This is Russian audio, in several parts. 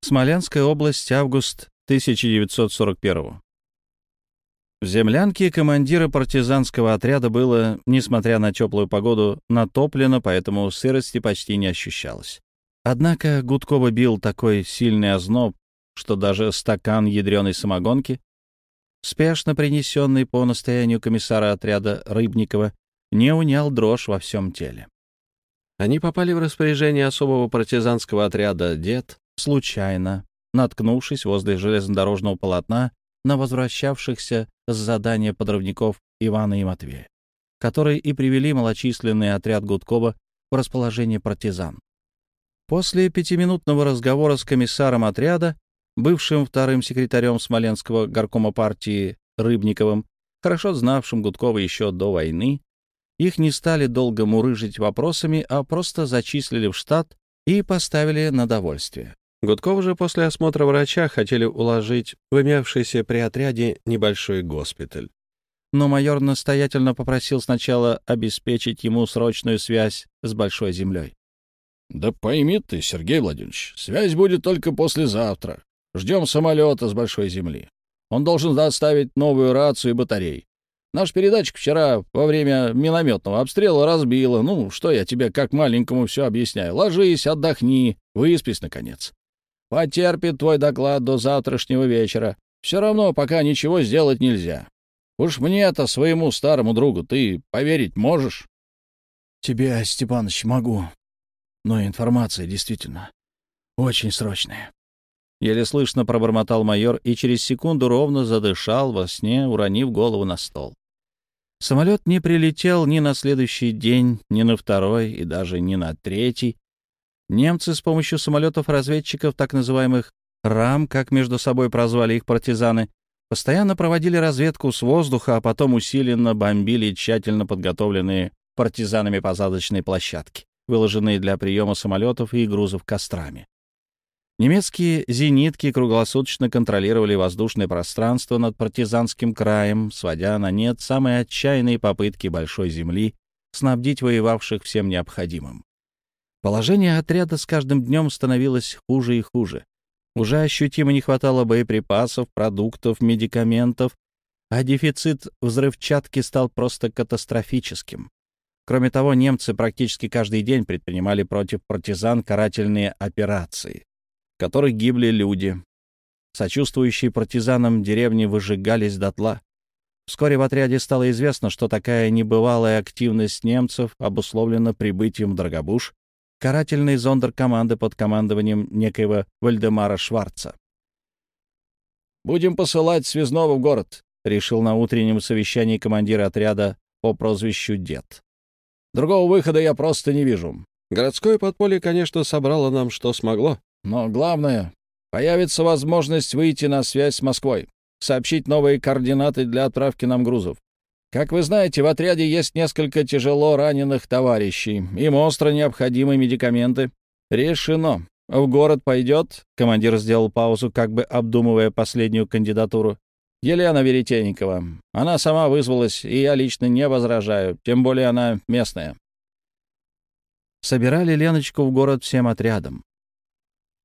Смоленская область, август 1941 В землянке командира партизанского отряда было, несмотря на теплую погоду, натоплено, поэтому сырости почти не ощущалось. Однако Гудкова бил такой сильный озноб, что даже стакан ядреной самогонки, спешно принесенный по настоянию комиссара отряда Рыбникова, не унял дрожь во всем теле. Они попали в распоряжение особого партизанского отряда «Дед» случайно, наткнувшись возле железнодорожного полотна на возвращавшихся с задания подрывников Ивана и Матвея, которые и привели малочисленный отряд Гудкова в расположение партизан. После пятиминутного разговора с комиссаром отряда, бывшим вторым секретарем Смоленского горкома партии Рыбниковым, хорошо знавшим Гудкова еще до войны, их не стали долго мурыжить вопросами, а просто зачислили в штат и поставили на довольствие. Гудкова же после осмотра врача хотели уложить в имевшийся при отряде небольшой госпиталь. Но майор настоятельно попросил сначала обеспечить ему срочную связь с Большой Землей. «Да пойми ты, Сергей Владимирович, связь будет только послезавтра. Ждем самолета с Большой Земли. Он должен доставить новую рацию и батарей. Наш передатчик вчера во время минометного обстрела разбило. Ну, что я тебе как маленькому все объясняю. Ложись, отдохни, выспись, наконец. Потерпит твой доклад до завтрашнего вечера. Все равно пока ничего сделать нельзя. Уж мне-то, своему старому другу, ты поверить можешь? — Тебе, Степаныч, могу. Но информация действительно очень срочная. Еле слышно пробормотал майор и через секунду ровно задышал во сне, уронив голову на стол. Самолет не прилетел ни на следующий день, ни на второй и даже ни на третий, Немцы с помощью самолетов-разведчиков, так называемых «РАМ», как между собой прозвали их партизаны, постоянно проводили разведку с воздуха, а потом усиленно бомбили тщательно подготовленные партизанами посадочные площадки, выложенные для приема самолетов и грузов кострами. Немецкие зенитки круглосуточно контролировали воздушное пространство над партизанским краем, сводя на нет самые отчаянные попытки Большой Земли снабдить воевавших всем необходимым. Положение отряда с каждым днем становилось хуже и хуже. Уже ощутимо не хватало боеприпасов, продуктов, медикаментов, а дефицит взрывчатки стал просто катастрофическим. Кроме того, немцы практически каждый день предпринимали против партизан карательные операции, в которых гибли люди. Сочувствующие партизанам деревни выжигались дотла. Вскоре в отряде стало известно, что такая небывалая активность немцев обусловлена прибытием Драгобуш карательный зондеркоманды под командованием некоего Вальдемара Шварца. «Будем посылать связного в город», — решил на утреннем совещании командир отряда по прозвищу Дед. «Другого выхода я просто не вижу. Городское подполье, конечно, собрало нам что смогло, но главное — появится возможность выйти на связь с Москвой, сообщить новые координаты для отправки нам грузов. Как вы знаете, в отряде есть несколько тяжело раненых товарищей. Им остро необходимы медикаменты. Решено. В город пойдет, командир сделал паузу, как бы обдумывая последнюю кандидатуру. Елена Веретенникова. Она сама вызвалась, и я лично не возражаю, тем более она местная. Собирали Леночку в город всем отрядом.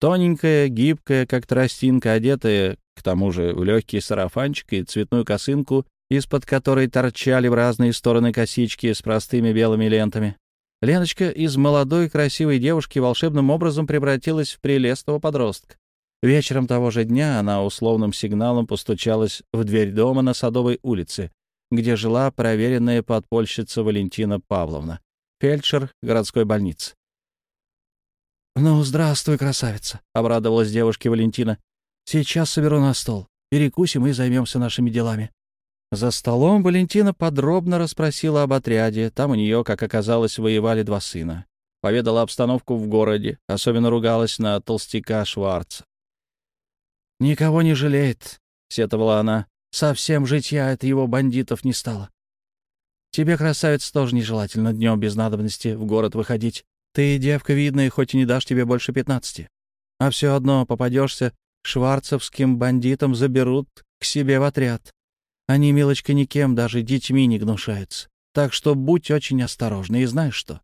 Тоненькая, гибкая, как тростинка, одетая, к тому же в легкий сарафанчик и цветную косынку, из-под которой торчали в разные стороны косички с простыми белыми лентами. Леночка из молодой красивой девушки волшебным образом превратилась в прелестного подростка. Вечером того же дня она условным сигналом постучалась в дверь дома на Садовой улице, где жила проверенная подпольщица Валентина Павловна, фельдшер городской больницы. «Ну, здравствуй, красавица», — обрадовалась девушке Валентина. «Сейчас соберу на стол. Перекусим и займемся нашими делами». За столом Валентина подробно расспросила об отряде. Там у нее, как оказалось, воевали два сына. Поведала обстановку в городе, особенно ругалась на толстяка Шварца. «Никого не жалеет», — сетовала она. «Совсем житья от его бандитов не стало. Тебе, красавица, тоже нежелательно днем без надобности в город выходить. Ты девка видная, хоть и не дашь тебе больше пятнадцати. А все одно попадешься шварцевским бандитам заберут к себе в отряд. Они, милочка, никем, даже детьми не гнушаются. Так что будь очень осторожна и знаешь что.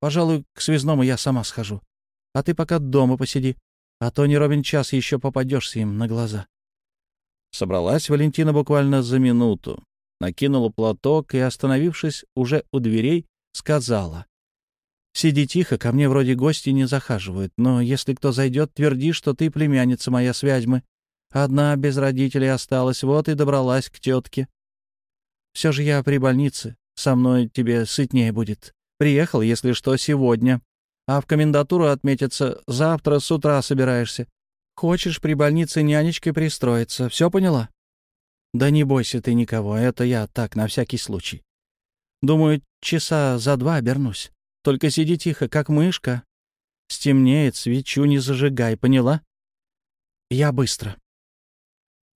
Пожалуй, к связному я сама схожу. А ты пока дома посиди. а то не ровен час еще попадешься им на глаза. Собралась Валентина буквально за минуту, накинула платок и, остановившись уже у дверей, сказала. «Сиди тихо, ко мне вроде гости не захаживают, но если кто зайдет, тверди, что ты племянница моя с Вязьмы. Одна без родителей осталась, вот и добралась к тетке. Все же я при больнице, со мной тебе сытнее будет. Приехал, если что, сегодня, а в комендатуру отметиться завтра с утра собираешься. Хочешь при больнице нянечкой пристроиться, все поняла? Да не бойся ты никого, это я так, на всякий случай. Думаю, часа за два обернусь. Только сиди тихо, как мышка. Стемнеет, свечу не зажигай, поняла? Я быстро.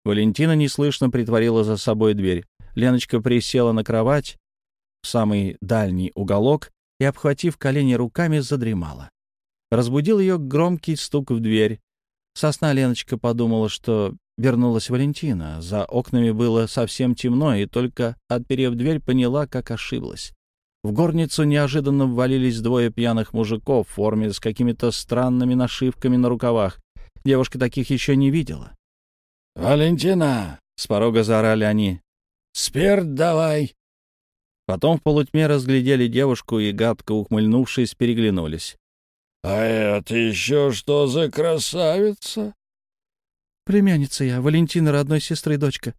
Валентина неслышно притворила за собой дверь. Леночка присела на кровать, в самый дальний уголок, и, обхватив колени руками, задремала. Разбудил ее громкий стук в дверь. Сосна Леночка подумала, что вернулась Валентина. За окнами было совсем темно, и только, отперев дверь, поняла, как ошиблась. В горницу неожиданно ввалились двое пьяных мужиков в форме с какими-то странными нашивками на рукавах. Девушка таких еще не видела. «Валентина!» — с порога заорали они. «Спирт давай!» Потом в полутьме разглядели девушку и, гадко ухмыльнувшись, переглянулись. «А это еще что за красавица?» «Племянница я, Валентина, родной сестры дочка».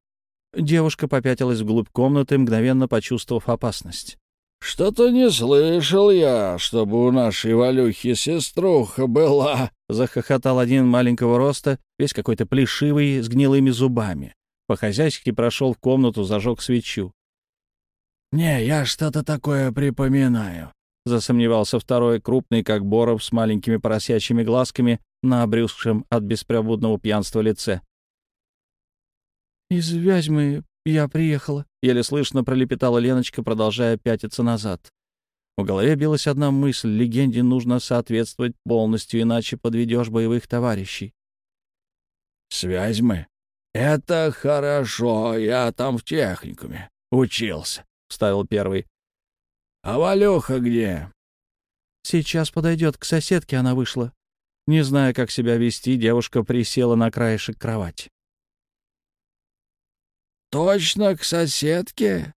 Девушка попятилась вглубь комнаты, мгновенно почувствовав опасность. «Что-то не слышал я, чтобы у нашей Валюхи сеструха была», — захохотал один маленького роста, весь какой-то плешивый, с гнилыми зубами. По-хозяйски прошел в комнату, зажег свечу. «Не, я что-то такое припоминаю», — засомневался второй, крупный, как Боров, с маленькими поросячьими глазками на обрюзгшем от беспробудного пьянства лице. «Из Вязьмы я приехала», — еле слышно пролепетала Леночка, продолжая пятиться назад. В голове билась одна мысль — легенде нужно соответствовать полностью, иначе подведешь боевых товарищей. «С Вязьмы? Это хорошо, я там в техникуме учился», — вставил первый. «А Валюха где?» «Сейчас подойдет, к соседке она вышла». Не зная, как себя вести, девушка присела на краешек кровати. «Точно к соседке?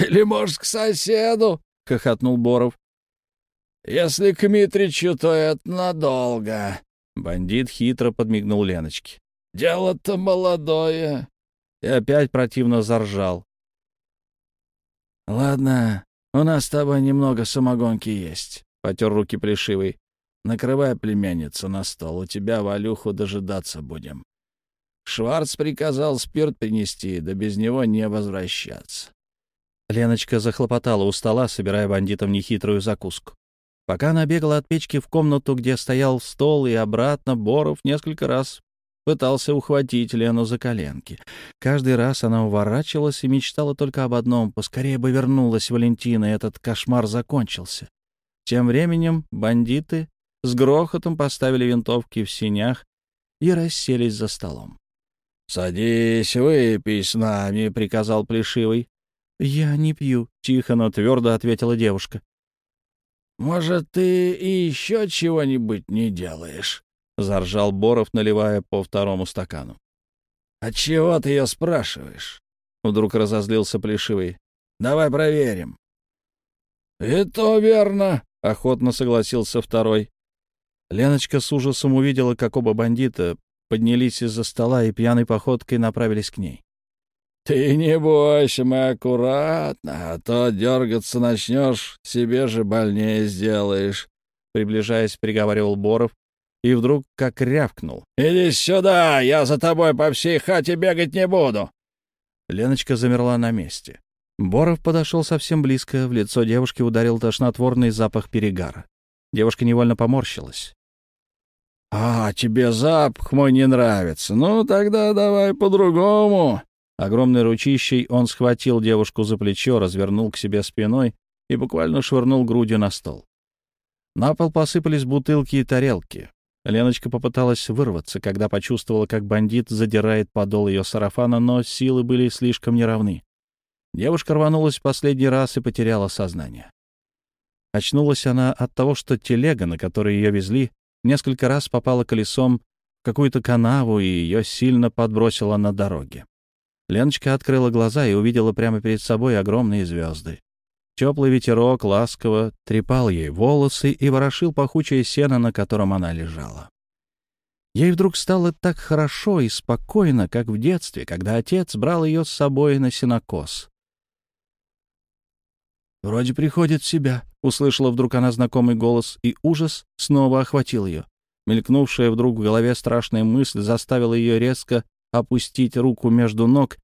Или, может, к соседу?» — хохотнул Боров. «Если к Митричу, то это надолго». Бандит хитро подмигнул Леночке. «Дело-то молодое». И опять противно заржал. «Ладно, у нас с тобой немного самогонки есть», — потер руки плешивый. «Накрывай племянницу на стол, у тебя Валюху дожидаться будем». Шварц приказал спирт принести, да без него не возвращаться. Леночка захлопотала у стола, собирая бандитам нехитрую закуску. Пока она бегала от печки в комнату, где стоял стол, и обратно, Боров несколько раз пытался ухватить Лену за коленки. Каждый раз она уворачивалась и мечтала только об одном — поскорее бы вернулась Валентина, и этот кошмар закончился. Тем временем бандиты с грохотом поставили винтовки в синях и расселись за столом. «Садись, выпей с нами», — приказал Плешивый. «Я не пью», — тихо, но твердо ответила девушка. «Может, ты и еще чего-нибудь не делаешь?» — заржал Боров, наливая по второму стакану. «Отчего ты ее спрашиваешь?» — вдруг разозлился Плешивый. «Давай проверим». «И то верно», — охотно согласился второй. Леночка с ужасом увидела, как оба бандита поднялись из-за стола и пьяной походкой направились к ней. «Ты не бойся, мы аккуратно, а то дергаться начнешь, себе же больнее сделаешь», — приближаясь, приговаривал Боров, и вдруг как рявкнул. «Иди сюда, я за тобой по всей хате бегать не буду!» Леночка замерла на месте. Боров подошел совсем близко, в лицо девушки ударил тошнотворный запах перегара. Девушка невольно поморщилась. «А, тебе запах мой не нравится. Ну, тогда давай по-другому». Огромной ручищей он схватил девушку за плечо, развернул к себе спиной и буквально швырнул грудью на стол. На пол посыпались бутылки и тарелки. Леночка попыталась вырваться, когда почувствовала, как бандит задирает подол ее сарафана, но силы были слишком неравны. Девушка рванулась в последний раз и потеряла сознание. Очнулась она от того, что телега, на которой ее везли, несколько раз попала колесом какую-то канаву, и ее сильно подбросило на дороге. Леночка открыла глаза и увидела прямо перед собой огромные звезды. Теплый ветерок ласково трепал ей волосы и ворошил пахучее сено, на котором она лежала. Ей вдруг стало так хорошо и спокойно, как в детстве, когда отец брал ее с собой на сенокос. «Вроде приходит в себя», — услышала вдруг она знакомый голос, и ужас снова охватил ее. Мелькнувшая вдруг в голове страшная мысль заставила ее резко опустить руку между ног,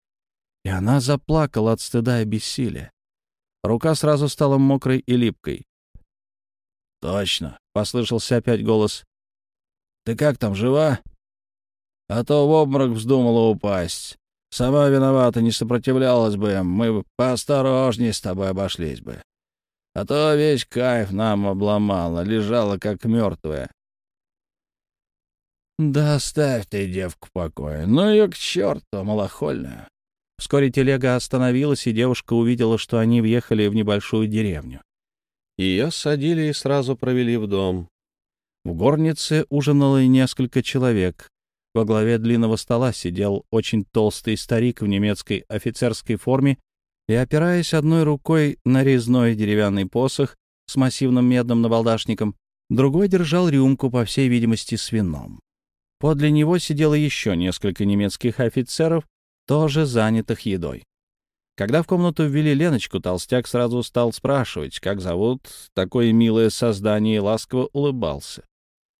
и она заплакала от стыда и бессилия. Рука сразу стала мокрой и липкой. «Точно», — послышался опять голос. «Ты как там, жива?» «А то в обморок вздумала упасть. Сама виновата, не сопротивлялась бы, мы бы поосторожнее с тобой обошлись бы. А то весь кайф нам обломала, лежала как мертвая». «Да оставь ты девку в покое, ну ее к черту, малохольную». Вскоре телега остановилась, и девушка увидела, что они въехали в небольшую деревню. Ее садили и сразу провели в дом. В горнице ужинало несколько человек. Во главе длинного стола сидел очень толстый старик в немецкой офицерской форме и, опираясь одной рукой на резной деревянный посох с массивным медным набалдашником, другой держал рюмку, по всей видимости, с вином. Подле него сидело еще несколько немецких офицеров, тоже занятых едой. Когда в комнату ввели Леночку, толстяк сразу стал спрашивать, как зовут такое милое создание, и ласково улыбался.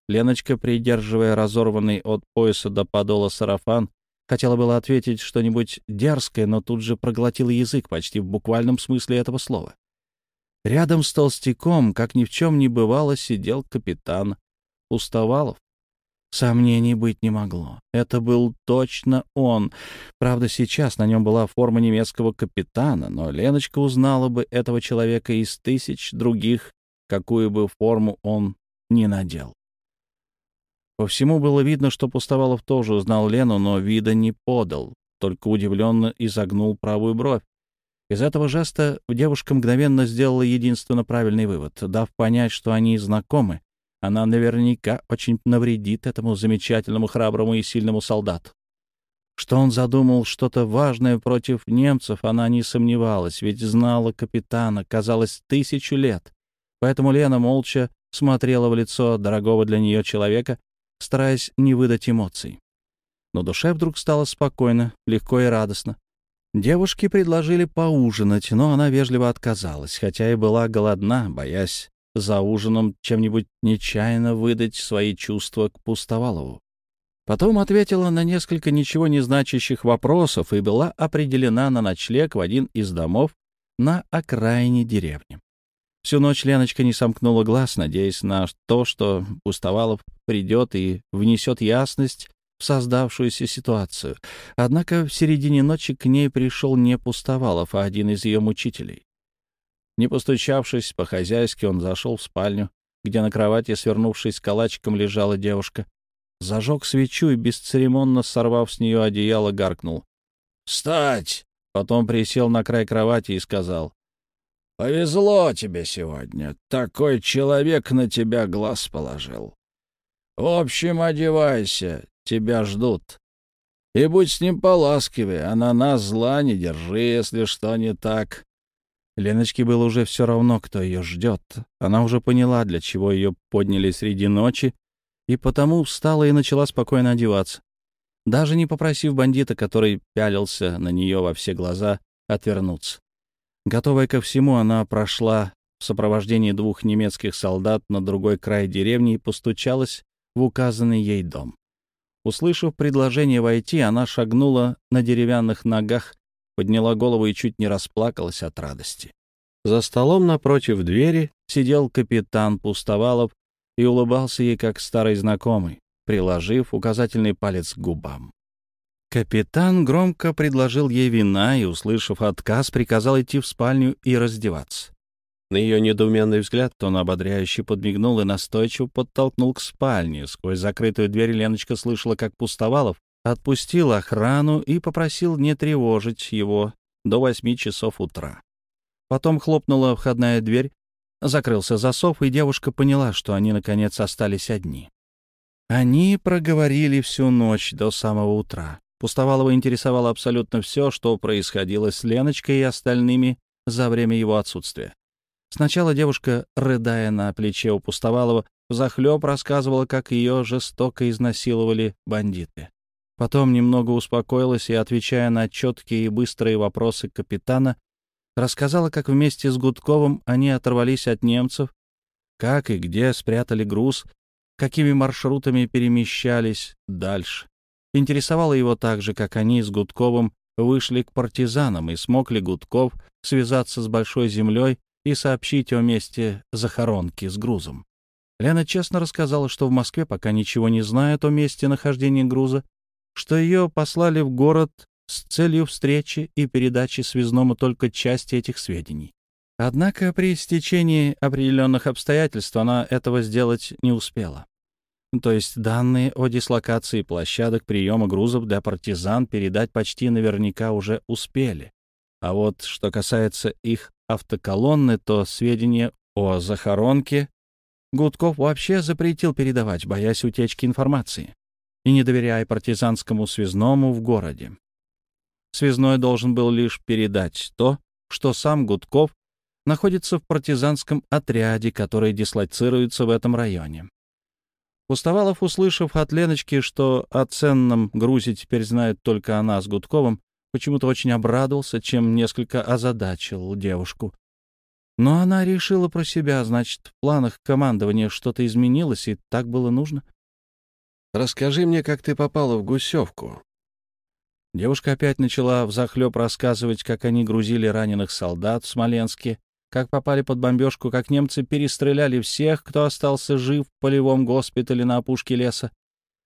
Леночка, придерживая разорванный от пояса до подола сарафан, хотела было ответить что-нибудь дерзкое, но тут же проглотила язык почти в буквальном смысле этого слова. Рядом с толстяком, как ни в чем не бывало, сидел капитан Пустовалов. Сомнений быть не могло. Это был точно он. Правда, сейчас на нем была форма немецкого капитана, но Леночка узнала бы этого человека из тысяч других, какую бы форму он ни надел. По всему было видно, что Пустовалов тоже узнал Лену, но вида не подал, только удивленно изогнул правую бровь. Из этого жеста девушка мгновенно сделала единственно правильный вывод, дав понять, что они знакомы. Она наверняка очень навредит этому замечательному, храброму и сильному солдату. Что он задумал что-то важное против немцев, она не сомневалась, ведь знала капитана, казалось, тысячу лет. Поэтому Лена молча смотрела в лицо дорогого для нее человека, стараясь не выдать эмоций. Но душе вдруг стало спокойно, легко и радостно. Девушке предложили поужинать, но она вежливо отказалась, хотя и была голодна, боясь за ужином чем-нибудь нечаянно выдать свои чувства к Пустовалову. Потом ответила на несколько ничего не значащих вопросов и была определена на ночлег в один из домов на окраине деревни. Всю ночь Леночка не сомкнула глаз, надеясь на то, что Пустовалов придет и внесет ясность в создавшуюся ситуацию. Однако в середине ночи к ней пришел не Пустовалов, а один из ее мучителей. Не постучавшись, по-хозяйски он зашел в спальню, где на кровати, свернувшись калачиком, лежала девушка. Зажег свечу и, бесцеремонно сорвав с нее одеяло, гаркнул. «Встать!» Потом присел на край кровати и сказал. Повезло тебе сегодня. Такой человек на тебя глаз положил. В общем, одевайся, тебя ждут. И будь с ним поласкивее, а на нас зла не держи, если что не так. Леночке было уже все равно, кто ее ждет. Она уже поняла, для чего ее подняли среди ночи, и потому встала и начала спокойно одеваться. Даже не попросив бандита, который пялился на нее во все глаза, отвернуться. Готовая ко всему, она прошла в сопровождении двух немецких солдат на другой край деревни и постучалась в указанный ей дом. Услышав предложение войти, она шагнула на деревянных ногах, подняла голову и чуть не расплакалась от радости. За столом напротив двери сидел капитан Пустовалов и улыбался ей как старый знакомый, приложив указательный палец к губам. Капитан громко предложил ей вина и, услышав отказ, приказал идти в спальню и раздеваться. На ее недоуменный взгляд он ободряюще подмигнул и настойчиво подтолкнул к спальне. Сквозь закрытую дверь Леночка слышала, как Пустовалов отпустил охрану и попросил не тревожить его до восьми часов утра. Потом хлопнула входная дверь, закрылся засов, и девушка поняла, что они, наконец, остались одни. Они проговорили всю ночь до самого утра. Пустовалова интересовало абсолютно все, что происходило с Леночкой и остальными за время его отсутствия. Сначала девушка, рыдая на плече у Пустовалова, взахлеб рассказывала, как ее жестоко изнасиловали бандиты. Потом немного успокоилась и, отвечая на четкие и быстрые вопросы капитана, рассказала, как вместе с Гудковым они оторвались от немцев, как и где спрятали груз, какими маршрутами перемещались дальше. Интересовало его так же, как они с Гудковым вышли к партизанам и смог ли Гудков связаться с Большой землей и сообщить о месте захоронки с грузом. Лена честно рассказала, что в Москве пока ничего не знает о месте нахождения груза, что ее послали в город с целью встречи и передачи связному только части этих сведений. Однако при стечении определенных обстоятельств она этого сделать не успела. То есть данные о дислокации площадок приема грузов для партизан передать почти наверняка уже успели. А вот что касается их автоколонны, то сведения о захоронке Гудков вообще запретил передавать, боясь утечки информации и не доверяя партизанскому связному в городе. Связной должен был лишь передать то, что сам Гудков находится в партизанском отряде, который дислоцируется в этом районе. Пустовалов, услышав от Леночки, что о ценном грузе теперь знает только она с Гудковым, почему-то очень обрадовался, чем несколько озадачил девушку. Но она решила про себя, значит, в планах командования что-то изменилось, и так было нужно. «Расскажи мне, как ты попала в Гусевку». Девушка опять начала взахлеб рассказывать, как они грузили раненых солдат в Смоленске, как попали под бомбежку, как немцы перестреляли всех, кто остался жив в полевом госпитале на опушке леса,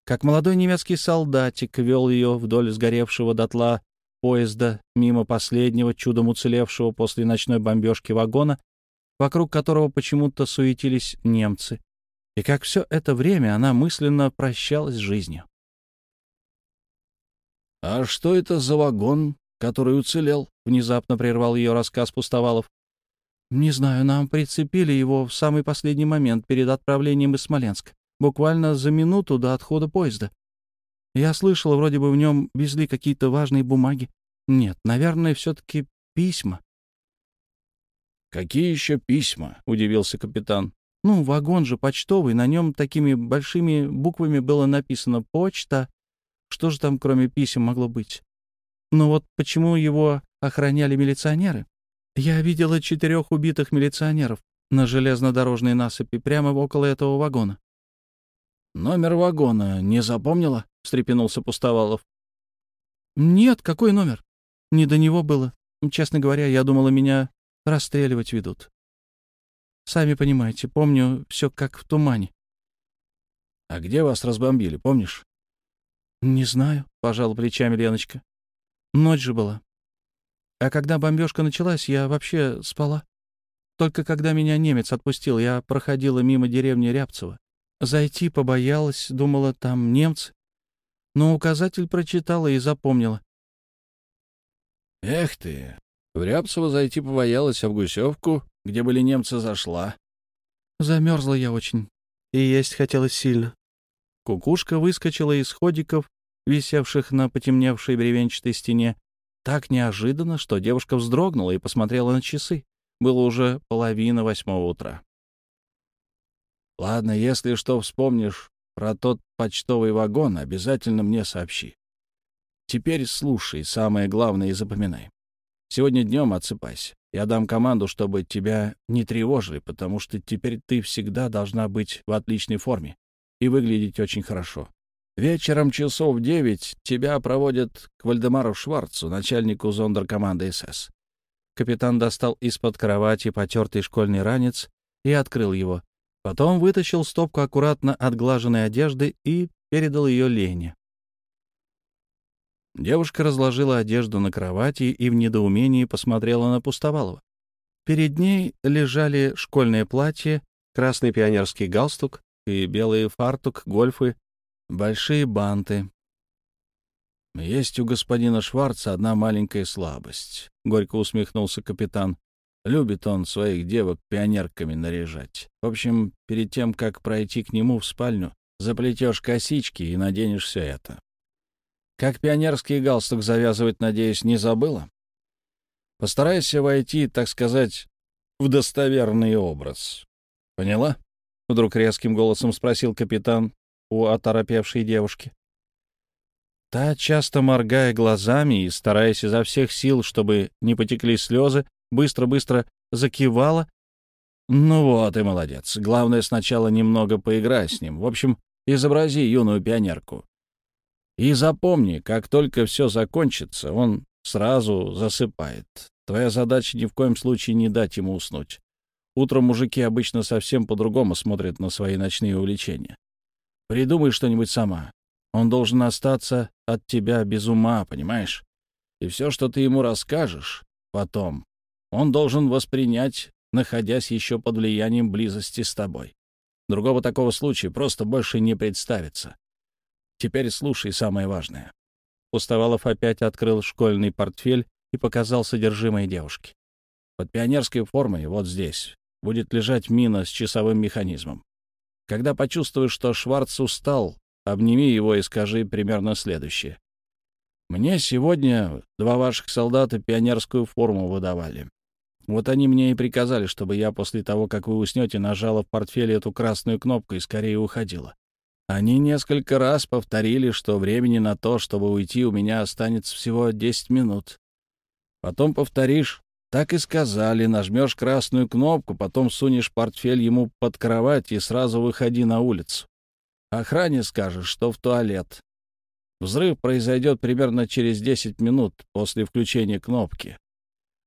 как молодой немецкий солдатик вел ее вдоль сгоревшего дотла поезда мимо последнего чудом уцелевшего после ночной бомбежки вагона, вокруг которого почему-то суетились немцы, и как все это время она мысленно прощалась с жизнью. «А что это за вагон, который уцелел?» — внезапно прервал ее рассказ Пустовалов. «Не знаю, нам прицепили его в самый последний момент перед отправлением из Смоленска, буквально за минуту до отхода поезда. Я слышала, вроде бы в нем везли какие-то важные бумаги. Нет, наверное, все-таки письма». «Какие еще письма?» — удивился капитан. «Ну, вагон же почтовый, на нем такими большими буквами было написано «почта». Что же там, кроме писем, могло быть? Ну вот почему его охраняли милиционеры? Я видела четырех убитых милиционеров на железнодорожной насыпи прямо около этого вагона. «Номер вагона не запомнила?» — встрепенулся Пустовалов. «Нет, какой номер? Не до него было. Честно говоря, я думала, меня расстреливать ведут. Сами понимаете, помню все как в тумане». «А где вас разбомбили, помнишь?» «Не знаю», — пожал плечами Леночка. «Ночь же была. А когда бомбежка началась, я вообще спала. Только когда меня немец отпустил, я проходила мимо деревни Рябцево. Зайти побоялась, думала, там немцы. Но указатель прочитала и запомнила. «Эх ты! В Рябцево зайти побоялась, а в Гусевку, где были немцы, зашла». Замерзла я очень, и есть хотелось сильно. Кукушка выскочила из ходиков, висевших на потемневшей бревенчатой стене, так неожиданно, что девушка вздрогнула и посмотрела на часы. Было уже половина восьмого утра. «Ладно, если что вспомнишь про тот почтовый вагон, обязательно мне сообщи. Теперь слушай, самое главное и запоминай. Сегодня днем отсыпайся. Я дам команду, чтобы тебя не тревожили, потому что теперь ты всегда должна быть в отличной форме и выглядеть очень хорошо. Вечером часов девять тебя проводят к Вальдемару Шварцу, начальнику зондеркоманды СС. Капитан достал из-под кровати потертый школьный ранец и открыл его. Потом вытащил стопку аккуратно отглаженной одежды и передал ее Лене. Девушка разложила одежду на кровати и в недоумении посмотрела на Пустовалова. Перед ней лежали школьное платье, красный пионерский галстук и белый фартук, гольфы большие банты. «Есть у господина Шварца одна маленькая слабость», — горько усмехнулся капитан. «Любит он своих девок пионерками наряжать. В общем, перед тем, как пройти к нему в спальню, заплетешь косички и наденешь все это. Как пионерский галстук завязывать, надеюсь, не забыла? Постарайся войти, так сказать, в достоверный образ. Поняла? Вдруг резким голосом спросил капитан у оторопевшей девушки. Та, часто моргая глазами и стараясь изо всех сил, чтобы не потекли слезы, быстро-быстро закивала. «Ну вот и молодец. Главное, сначала немного поиграй с ним. В общем, изобрази юную пионерку. И запомни, как только все закончится, он сразу засыпает. Твоя задача ни в коем случае не дать ему уснуть. Утром мужики обычно совсем по-другому смотрят на свои ночные увлечения. Придумай что-нибудь сама. Он должен остаться от тебя без ума, понимаешь? И все, что ты ему расскажешь потом, он должен воспринять, находясь еще под влиянием близости с тобой. Другого такого случая просто больше не представится. Теперь слушай самое важное. Пустовалов опять открыл школьный портфель и показал содержимое девушки. Под пионерской формой, вот здесь, будет лежать мина с часовым механизмом. Когда почувствуешь, что Шварц устал, обними его и скажи примерно следующее. Мне сегодня два ваших солдата пионерскую форму выдавали. Вот они мне и приказали, чтобы я после того, как вы уснете, нажала в портфеле эту красную кнопку и скорее уходила. Они несколько раз повторили, что времени на то, чтобы уйти, у меня останется всего 10 минут. Потом повторишь, так и сказали, нажмешь красную кнопку, потом сунешь портфель ему под кровать и сразу выходи на улицу. Охране скажешь, что в туалет. Взрыв произойдет примерно через 10 минут после включения кнопки.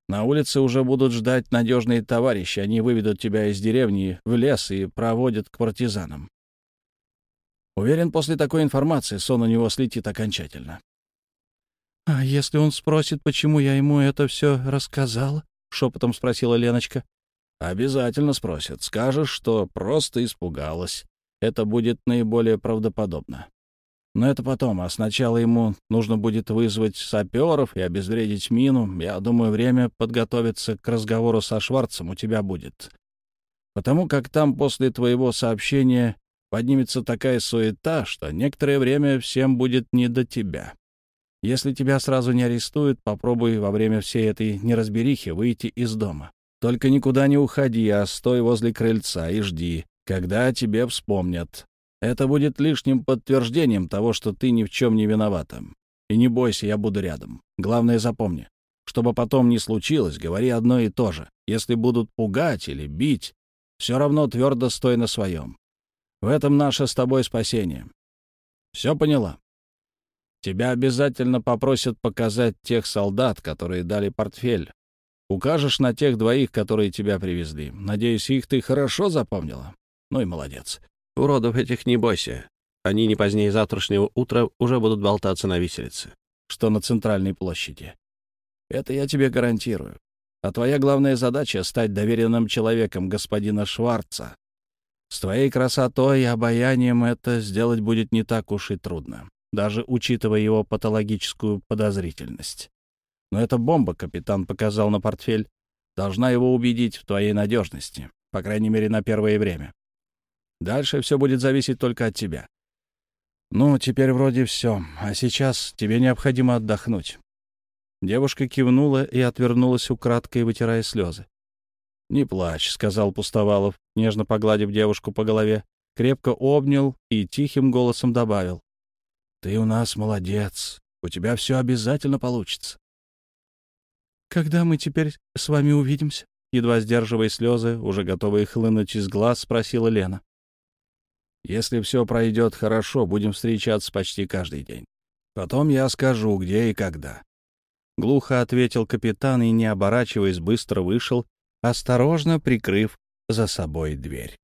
На улице уже будут ждать надежные товарищи. Они выведут тебя из деревни в лес и проводят к партизанам. Уверен, после такой информации сон у него слетит окончательно. — А если он спросит, почему я ему это все рассказала? — шепотом спросила Леночка. — Обязательно спросит. Скажешь, что просто испугалась. Это будет наиболее правдоподобно. Но это потом, а сначала ему нужно будет вызвать саперов и обезвредить мину. Я думаю, время подготовиться к разговору со Шварцем у тебя будет. Потому как там после твоего сообщения поднимется такая суета, что некоторое время всем будет не до тебя. Если тебя сразу не арестуют, попробуй во время всей этой неразберихи выйти из дома. Только никуда не уходи, а стой возле крыльца и жди, когда тебе вспомнят. Это будет лишним подтверждением того, что ты ни в чем не виновата. И не бойся, я буду рядом. Главное, запомни. Чтобы потом не случилось, говори одно и то же. Если будут пугать или бить, все равно твердо стой на своем. В этом наше с тобой спасение. Все поняла? Тебя обязательно попросят показать тех солдат, которые дали портфель. Укажешь на тех двоих, которые тебя привезли. Надеюсь, их ты хорошо запомнила? Ну и молодец. Уродов этих не бойся. Они не позднее завтрашнего утра уже будут болтаться на виселице. Что на центральной площади. Это я тебе гарантирую. А твоя главная задача — стать доверенным человеком господина Шварца. С твоей красотой и обаянием это сделать будет не так уж и трудно даже учитывая его патологическую подозрительность. Но эта бомба, капитан показал на портфель, должна его убедить в твоей надежности, по крайней мере, на первое время. Дальше все будет зависеть только от тебя. Ну, теперь вроде все, а сейчас тебе необходимо отдохнуть. Девушка кивнула и отвернулась украдкой, вытирая слезы. «Не плачь», — сказал Пустовалов, нежно погладив девушку по голове, крепко обнял и тихим голосом добавил. Ты у нас молодец. У тебя все обязательно получится. Когда мы теперь с вами увидимся? Едва сдерживая слезы, уже готовые хлынуть из глаз, спросила Лена. Если все пройдет хорошо, будем встречаться почти каждый день. Потом я скажу, где и когда. Глухо ответил капитан и, не оборачиваясь, быстро вышел, осторожно прикрыв за собой дверь.